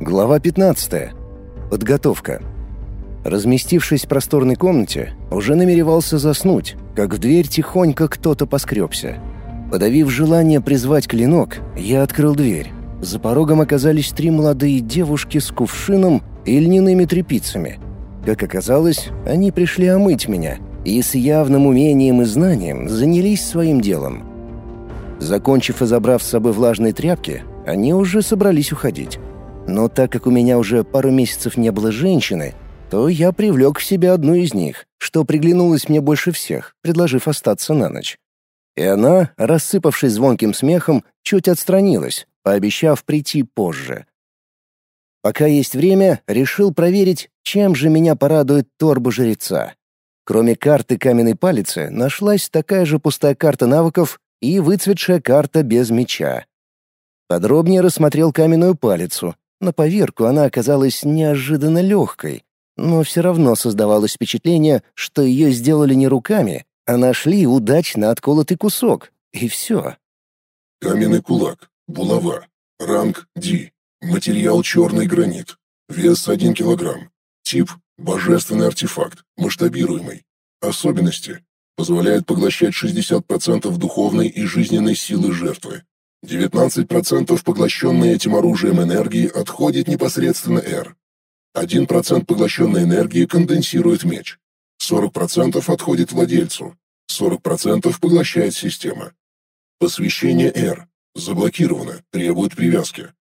Глава 15. Подготовка. Разместившись в просторной комнате, уже намеревался заснуть, как в дверь тихонько кто-то поскребся. Подавив желание призвать клинок, я открыл дверь. За порогом оказались три молодые девушки с кувшином и льняными тряпицами. Как оказалось, они пришли омыть меня и с явным умением и знанием занялись своим делом. Закончив и забрав с собой влажные тряпки, они уже собрались уходить. Но так как у меня уже пару месяцев не было женщины, то я привлек к себе одну из них, что приглянулось мне больше всех, предложив остаться на ночь. И она, рассыпавшись звонким смехом, чуть отстранилась, пообещав прийти позже. Пока есть время, решил проверить, чем же меня порадует торба жреца. Кроме карты каменной палицы, нашлась такая же пустая карта навыков и выцветшая карта без меча. Подробнее рассмотрел каменную палицу, на поверку она оказалась неожиданно легкой, но все равно создавалось впечатление, что ее сделали не руками, а нашли удачно отколотый кусок, и все. Каменный кулак, булава, ранг D, материал черный гранит, вес 1 килограмм, тип божественный артефакт, масштабируемый, особенности. Позволяет поглощать 60% духовной и жизненной силы жертвы, 19% поглощенной этим оружием энергии отходит непосредственно R. 1% поглощенной энергии конденсирует меч. 40% отходит владельцу. 40% поглощает система. Посвящение R. Заблокировано, требует привязки.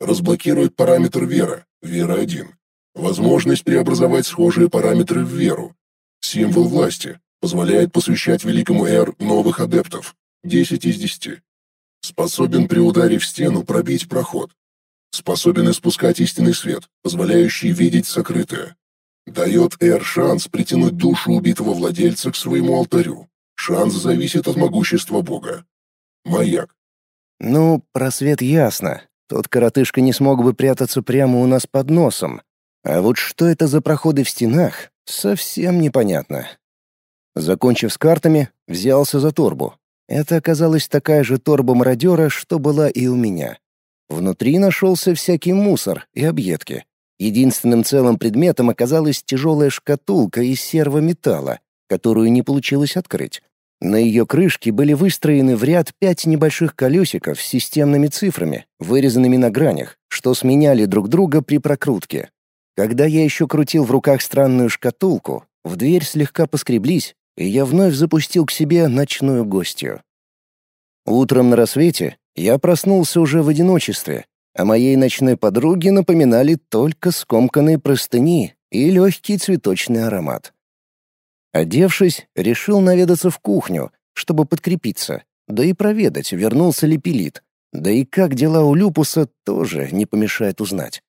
Разблокирует параметр вера, вера 1. Возможность преобразовать схожие параметры в веру. Символ власти. Позволяет посвящать великому R новых адептов. 10 из 10. Способен при ударе в стену пробить проход. Способен испускать истинный свет, позволяющий видеть сокрытое. Дает Эр шанс притянуть душу убитого владельца к своему алтарю. Шанс зависит от могущества Бога. Маяк. Ну, про свет ясно. Тот коротышка не смог бы прятаться прямо у нас под носом. А вот что это за проходы в стенах, совсем непонятно. Закончив с картами, взялся за торбу. Это оказалась такая же торба мародера, что была и у меня. Внутри нашелся всякий мусор и объедки. Единственным целым предметом оказалась тяжелая шкатулка из серого металла, которую не получилось открыть. На ее крышке были выстроены в ряд пять небольших колесиков с системными цифрами, вырезанными на гранях, что сменяли друг друга при прокрутке. Когда я еще крутил в руках странную шкатулку, в дверь слегка поскреблись, и я вновь запустил к себе ночную гостью. Утром на рассвете я проснулся уже в одиночестве, а моей ночной подруге напоминали только скомканные простыни и легкий цветочный аромат. Одевшись, решил наведаться в кухню, чтобы подкрепиться, да и проведать, вернулся ли Пелит, да и как дела у Люпуса тоже не помешает узнать.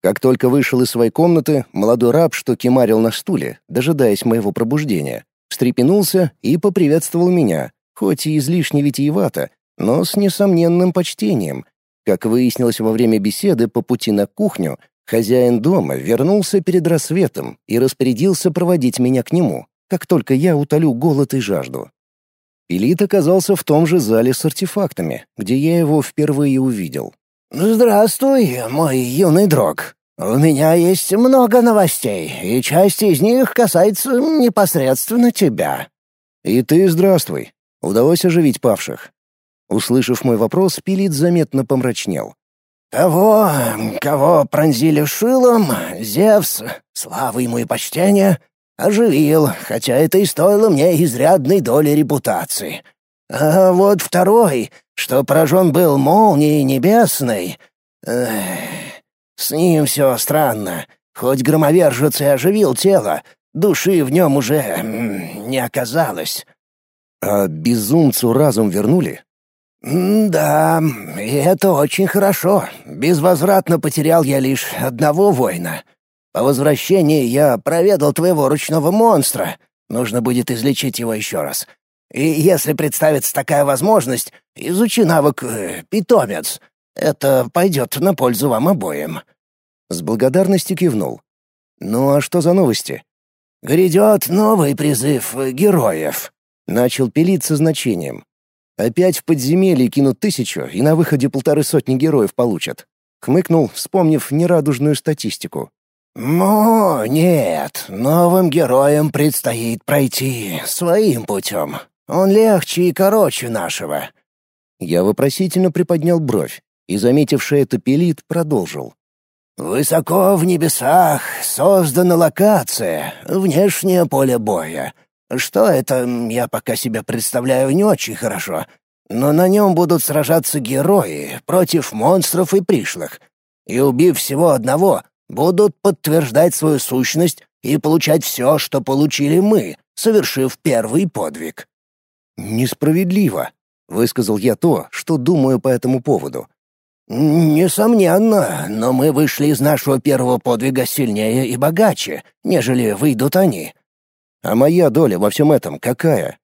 Как только вышел из своей комнаты, молодой раб, что кемарил на стуле, дожидаясь моего пробуждения, встрепенулся и поприветствовал меня, хоть и излишне витиевато, но с несомненным почтением. Как выяснилось во время беседы по пути на кухню, хозяин дома вернулся перед рассветом и распорядился проводить меня к нему, как только я утолю голод и жажду. Пилит оказался в том же зале с артефактами, где я его впервые увидел. «Здравствуй, мой юный друг. У меня есть много новостей, и часть из них касается непосредственно тебя». «И ты здравствуй. Удалось оживить павших». Услышав мой вопрос, Пилит заметно помрачнел. «Того, кого пронзили шилом, Зевс, слава ему и почтение, оживил, хотя это и стоило мне изрядной доли репутации. А вот второй, что поражен был молнией небесной... Эх, с ним все странно. Хоть громовержец и оживил тело, души в нем уже не оказалось. А безумцу разум вернули? «Да, и это очень хорошо. Безвозвратно потерял я лишь одного воина. По возвращении я проведал твоего ручного монстра. Нужно будет излечить его еще раз. И если представится такая возможность, изучи навык э, «Питомец». Это пойдет на пользу вам обоим». С благодарностью кивнул. «Ну а что за новости?» «Грядет новый призыв героев», — начал пилить со значением. «Опять в подземелье кинут тысячу, и на выходе полторы сотни героев получат». Хмыкнул, вспомнив нерадужную статистику. «Ну, нет, новым героям предстоит пройти своим путем. Он легче и короче нашего». Я вопросительно приподнял бровь и, заметивший это пилит, продолжил. «Высоко в небесах создана локация, внешнее поле боя. Что это, я пока себе представляю не очень хорошо, но на нем будут сражаться герои против монстров и пришлых. И убив всего одного, будут подтверждать свою сущность и получать все, что получили мы, совершив первый подвиг. «Несправедливо», — высказал я то, что думаю по этому поводу. «Несомненно, но мы вышли из нашего первого подвига сильнее и богаче, нежели выйдут они». «А моя доля во всем этом какая?»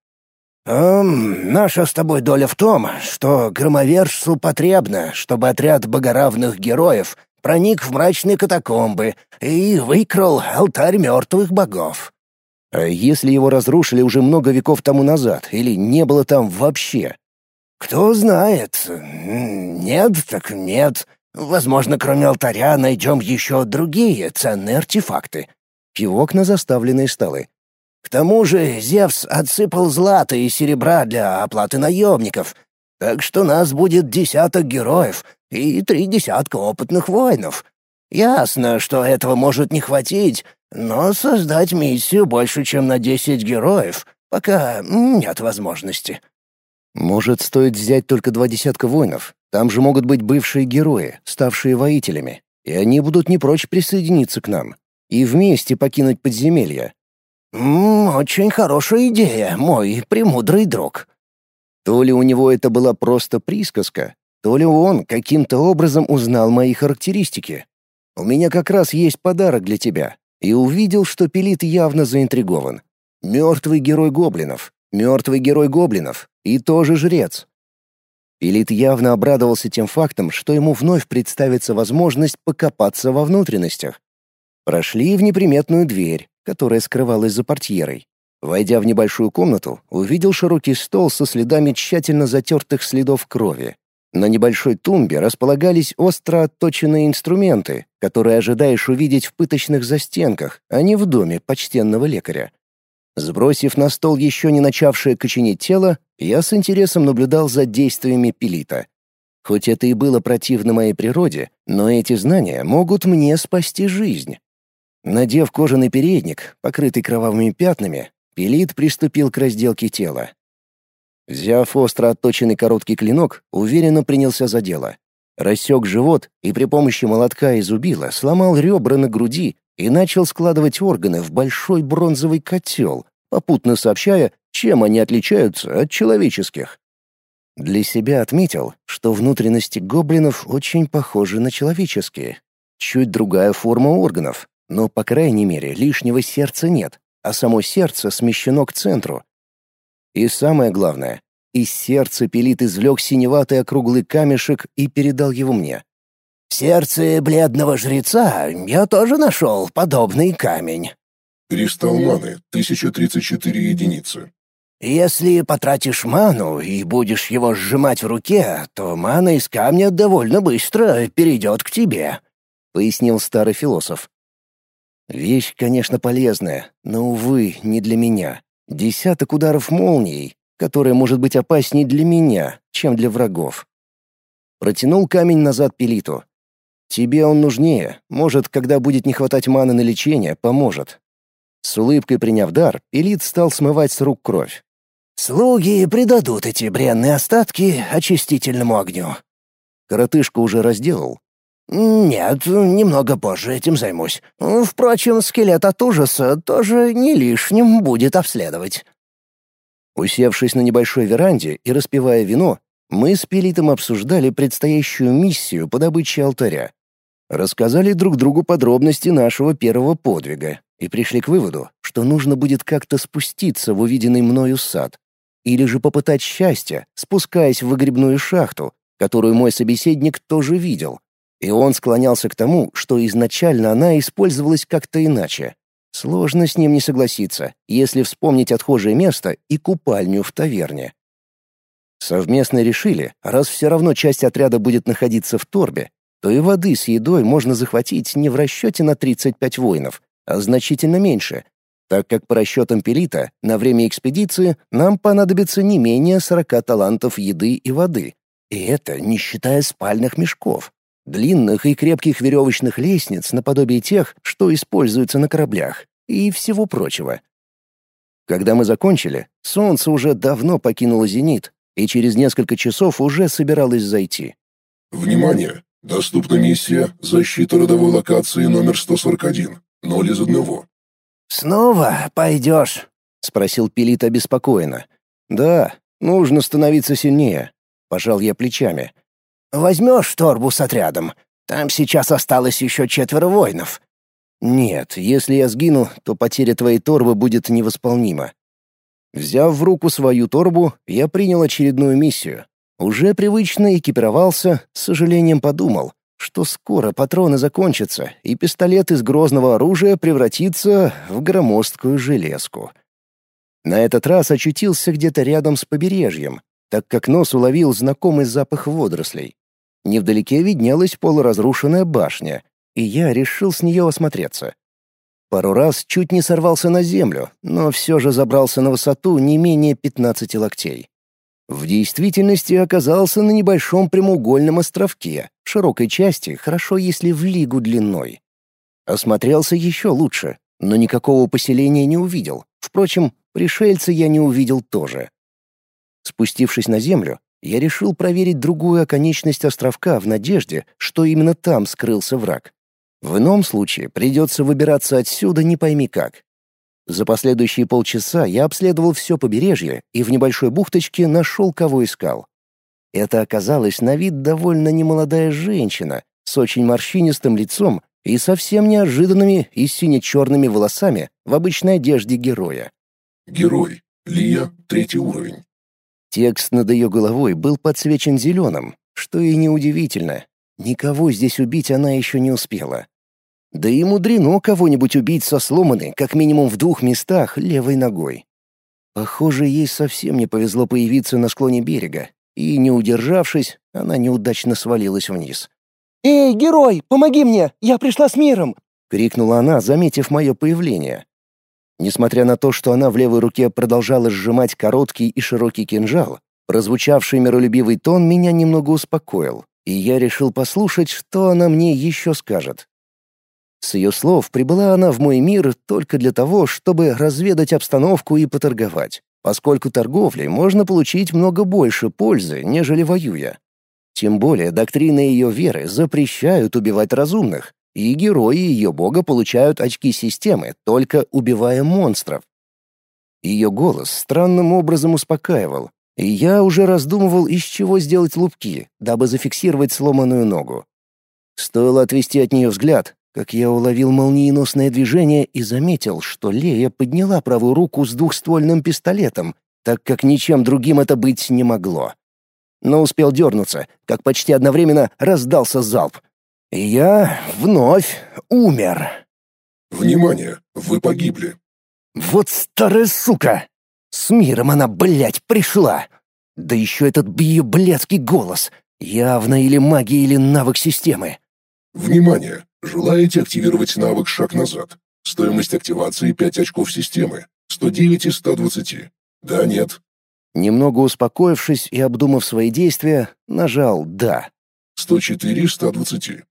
«Эм, наша с тобой доля в том, что громовержцу потребно, чтобы отряд богоравных героев проник в мрачные катакомбы и выкрал алтарь мертвых богов». «А если его разрушили уже много веков тому назад, или не было там вообще?» «Кто знает. Нет, так нет. Возможно, кроме алтаря найдем еще другие ценные артефакты». Кивок на заставленные столы. К тому же Зевс отсыпал злато и серебра для оплаты наемников, так что нас будет десяток героев и три десятка опытных воинов. Ясно, что этого может не хватить, но создать миссию больше, чем на десять героев, пока нет возможности. Может, стоит взять только два десятка воинов? Там же могут быть бывшие герои, ставшие воителями, и они будут не прочь присоединиться к нам и вместе покинуть подземелье. «М очень хорошая идея, мой премудрый друг». То ли у него это была просто присказка, то ли он каким-то образом узнал мои характеристики. У меня как раз есть подарок для тебя, и увидел, что Пелит явно заинтригован. Мертвый герой гоблинов, мертвый герой гоблинов и тоже жрец. Пелит явно обрадовался тем фактом, что ему вновь представится возможность покопаться во внутренностях. Прошли в неприметную дверь, которая скрывалась за портьерой. Войдя в небольшую комнату, увидел широкий стол со следами тщательно затертых следов крови. На небольшой тумбе располагались остро отточенные инструменты, которые ожидаешь увидеть в пыточных застенках, а не в доме почтенного лекаря. Сбросив на стол еще не начавшее коченеть тело, я с интересом наблюдал за действиями Пелита. Хоть это и было противно моей природе, но эти знания могут мне спасти жизнь. Надев кожаный передник, покрытый кровавыми пятнами, Пелит приступил к разделке тела. Взяв остро отточенный короткий клинок, уверенно принялся за дело. Рассек живот и при помощи молотка и зубила сломал ребра на груди и начал складывать органы в большой бронзовый котел, попутно сообщая, чем они отличаются от человеческих. Для себя отметил, что внутренности гоблинов очень похожи на человеческие. Чуть другая форма органов, но, по крайней мере, лишнего сердца нет, а само сердце смещено к центру. И самое главное, из сердца Пелит извлек синеватый округлый камешек и передал его мне. «В сердце бледного жреца я тоже нашел подобный камень». «Кристалл маны, 1034 единицы». «Если потратишь ману и будешь его сжимать в руке, то мана из камня довольно быстро перейдет к тебе», — пояснил старый философ. Вещь, конечно, полезная, но, увы, не для меня. Десяток ударов молнией, которая может быть опаснее для меня, чем для врагов. Протянул камень назад Пелиту. Тебе он нужнее, может, когда будет не хватать маны на лечение, поможет. С улыбкой приняв дар, Пелит стал смывать с рук кровь. «Слуги придадут эти бренные остатки очистительному огню». Коротышка уже разделал, «Нет, немного позже этим займусь. Впрочем, скелет от ужаса тоже не лишним будет обследовать». Усевшись на небольшой веранде и распивая вино, мы с Пелитом обсуждали предстоящую миссию по добыче алтаря. Рассказали друг другу подробности нашего первого подвига и пришли к выводу, что нужно будет как-то спуститься в увиденный мною сад или же попытать счастье, спускаясь в выгребную шахту, которую мой собеседник тоже видел, и он склонялся к тому, что изначально она использовалась как-то иначе. Сложно с ним не согласиться, если вспомнить отхожее место и купальню в таверне. Совместно решили, раз все равно часть отряда будет находиться в торбе, то и воды с едой можно захватить не в расчете на 35 воинов, а значительно меньше, так как по расчетам Пелита на время экспедиции нам понадобится не менее 40 талантов еды и воды. И это не считая спальных мешков, длинных и крепких веревочных лестниц наподобие тех, что используются на кораблях, и всего прочего. Когда мы закончили, солнце уже давно покинуло зенит, и через несколько часов уже собиралось зайти. Внимание! Доступна миссия «Защита родовой локации номер 141. Ноль из одного». «Снова пойдешь?» — спросил Пелит обеспокоенно. «Да, нужно становиться сильнее», — пожал я плечами. «Возьмешь торбу с отрядом? Там сейчас осталось еще четверо воинов». «Нет, если я сгину, то потеря твоей торбы будет невосполнима». Взяв в руку свою торбу, я принял очередную миссию. Уже привычно экипировался, с сожалением подумал, что скоро патроны закончатся, и пистолет из грозного оружия превратится в громоздкую железку. На этот раз очутился где-то рядом с побережьем, так как нос уловил знакомый запах водорослей. Невдалеке виднелась полуразрушенная башня, и я решил с нее осмотреться. Пару раз чуть не сорвался на землю, но все же забрался на высоту не менее 15 локтей. В действительности оказался на небольшом прямоугольном островке, в широкой части, хорошо если в лигу длиной. Осмотрелся еще лучше, но никакого поселения не увидел. Впрочем, пришельца я не увидел тоже. Спустившись на землю, я решил проверить другую оконечность островка в надежде, что именно там скрылся враг. В ином случае придется выбираться отсюда не пойми как. За последующие полчаса я обследовал все побережье и в небольшой бухточке нашел, кого искал. Это оказалась на вид довольно немолодая женщина с очень морщинистым лицом и совсем неожиданными и сине-черными волосами в обычной одежде героя. Герой. Лия, третий уровень. Текст над ее головой был подсвечен зеленым, что и неудивительно. Никого здесь убить она еще не успела. Да и мудрено кого-нибудь убить со сломанной, как минимум в двух местах, левой ногой. Похоже, ей совсем не повезло появиться на склоне берега, и, не удержавшись, она неудачно свалилась вниз. «Эй, герой, помоги мне! Я пришла с миром!» — крикнула она, заметив мое появление. Несмотря на то, что она в левой руке продолжала сжимать короткий и широкий кинжал, прозвучавший миролюбивый тон меня немного успокоил, и я решил послушать, что она мне еще скажет. С ее слов прибыла она в мой мир только для того, чтобы разведать обстановку и поторговать, поскольку торговлей можно получить много больше пользы, нежели воюя. Тем более доктрины ее веры запрещают убивать разумных, и герои ее бога получают очки системы, только убивая монстров. Ее голос странным образом успокаивал, и я уже раздумывал, из чего сделать лупки, дабы зафиксировать сломанную ногу. Стоило отвести от нее взгляд, как я уловил молниеносное движение и заметил, что Лея подняла правую руку с двухствольным пистолетом, так как ничем другим это быть не могло. Но успел дернуться, как почти одновременно раздался залп. И я вновь умер. «Внимание! Вы погибли!» «Вот старая сука! С миром она, блядь, пришла! Да еще этот ее блядский голос! Явно или магия, или навык системы!» «Внимание! Желаете активировать навык «Шаг назад»? Стоимость активации 5 очков системы. 109 из 120. Да, нет. Немного успокоившись и обдумав свои действия, нажал «Да». 104 из 120.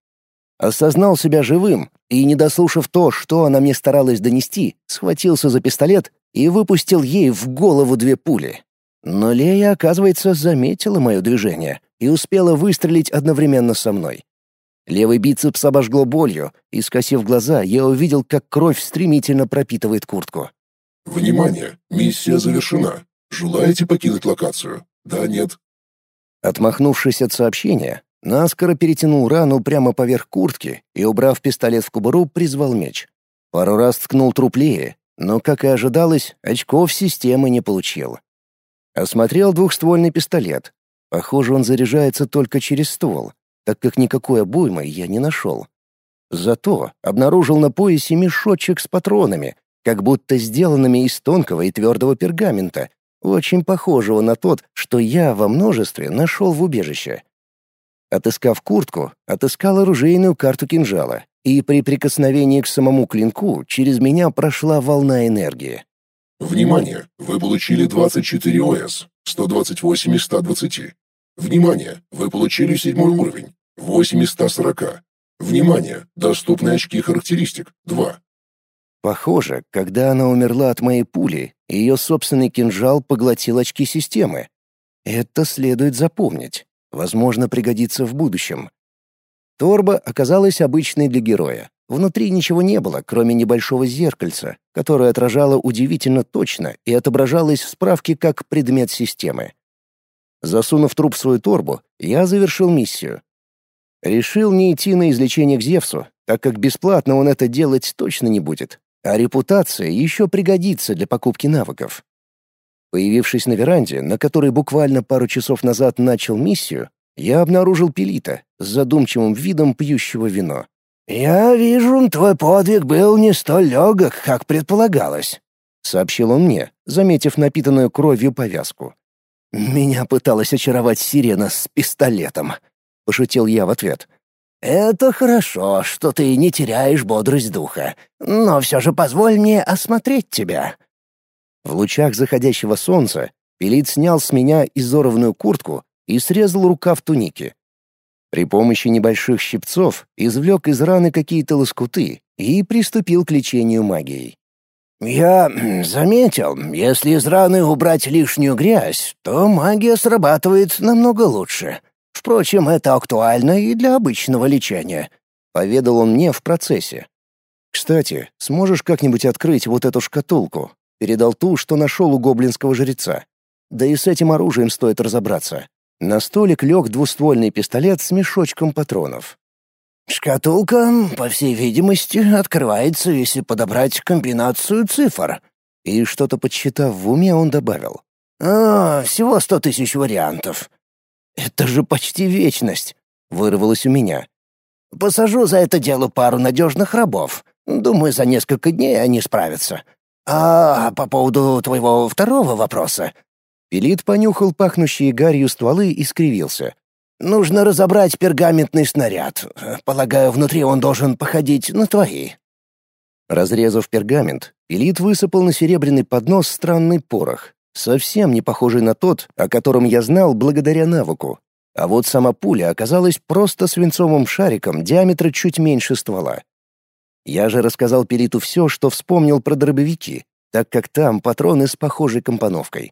Осознал себя живым и, не дослушав то, что она мне старалась донести, схватился за пистолет и выпустил ей в голову две пули. Но Лея, оказывается, заметила мое движение и успела выстрелить одновременно со мной. Левый бицепс обожгло болью, и, скосив глаза, я увидел, как кровь стремительно пропитывает куртку. «Внимание! Миссия завершена. Желаете покинуть локацию? Да, нет?» Отмахнувшись от сообщения, наскоро перетянул рану прямо поверх куртки и, убрав пистолет в кобуру, призвал меч. Пару раз ткнул труп Леи, но, как и ожидалось, очков системы не получил. Осмотрел двухствольный пистолет. Похоже, он заряжается только через ствол, так как никакой обоймы я не нашел. Зато обнаружил на поясе мешочек с патронами, как будто сделанными из тонкого и твердого пергамента, очень похожего на тот, что я во множестве нашел в убежище. Отыскав куртку, отыскал оружейную карту кинжала, и при прикосновении к самому клинку через меня прошла волна энергии. Внимание! Вы получили 24 ОС, 128 из 120. Внимание! Вы получили седьмой уровень, 8 из 140. Внимание! Доступны очки характеристик, 2. Похоже, когда она умерла от моей пули, ее собственный кинжал поглотил очки системы. Это следует запомнить. Возможно, пригодится в будущем. Торба оказалась обычной для героя. Внутри ничего не было, кроме небольшого зеркальца, которое отражало удивительно точно и отображалось в справке как предмет системы. Засунув труп в свою торбу, я завершил миссию. Решил не идти на излечение к Зевсу, так как бесплатно он это делать точно не будет, а репутация еще пригодится для покупки навыков. Появившись на веранде, на которой буквально пару часов назад начал миссию, я обнаружил Пелита с задумчивым видом пьющего вино. «Я вижу, твой подвиг был не столь легок, как предполагалось», — сообщил он мне, заметив напитанную кровью повязку. «Меня пыталась очаровать сирена с пистолетом», — пошутил я в ответ. «Это хорошо, что ты не теряешь бодрость духа, но все же позволь мне осмотреть тебя». В лучах заходящего солнца Пелит снял с меня изорванную куртку и срезал рукав туники. При помощи небольших щипцов извлек из раны какие-то лоскуты и приступил к лечению магией. «Я заметил, если из раны убрать лишнюю грязь, то магия срабатывает намного лучше. Впрочем, это актуально и для обычного лечения», — поведал он мне в процессе. «Кстати, сможешь как-нибудь открыть вот эту шкатулку?» Передал ту, что нашел у гоблинского жреца. Да и с этим оружием стоит разобраться. На столик лег двуствольный пистолет с мешочком патронов. «Шкатулка, по всей видимости, открывается, если подобрать комбинацию цифр». И что-то подсчитав в уме, он добавил. «А, всего сто тысяч вариантов». «Это же почти вечность», — вырвалось у меня. «Посажу за это дело пару надежных рабов. Думаю, за несколько дней они справятся. А по поводу твоего второго вопроса, Пелит понюхал пахнущие гарью стволы и скривился. «Нужно разобрать пергаментный снаряд. Полагаю, внутри он должен походить на твои». Разрезав пергамент, Пелит высыпал на серебряный поднос странный порох, совсем не похожий на тот, о котором я знал благодаря навыку. А вот сама пуля оказалась просто свинцовым шариком диаметра чуть меньше ствола. Я же рассказал Пелиту все, что вспомнил про дробовики, так как там патроны с похожей компоновкой.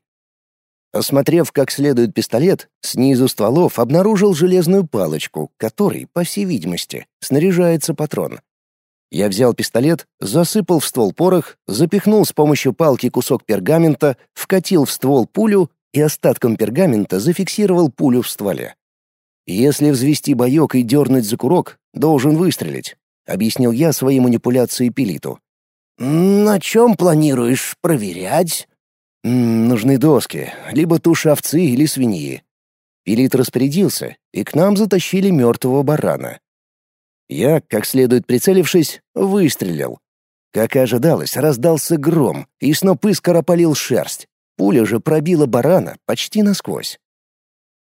Осмотрев как следует пистолет, снизу стволов обнаружил железную палочку, которой, по всей видимости, снаряжается патрон. Я взял пистолет, засыпал в ствол порох, запихнул с помощью палки кусок пергамента, вкатил в ствол пулю и остатком пергамента зафиксировал пулю в стволе. «Если взвести боек и дернуть за курок, должен выстрелить», — объяснил я свои манипуляции Пилиту. «На чем планируешь проверять?» Нужны доски, либо туши овцы или свиньи. Пилит распорядился, и к нам затащили мертвого барана. Я, как следует прицелившись, выстрелил. Как и ожидалось, раздался гром, и сноп искр опалил шерсть. Пуля же пробила барана почти насквозь.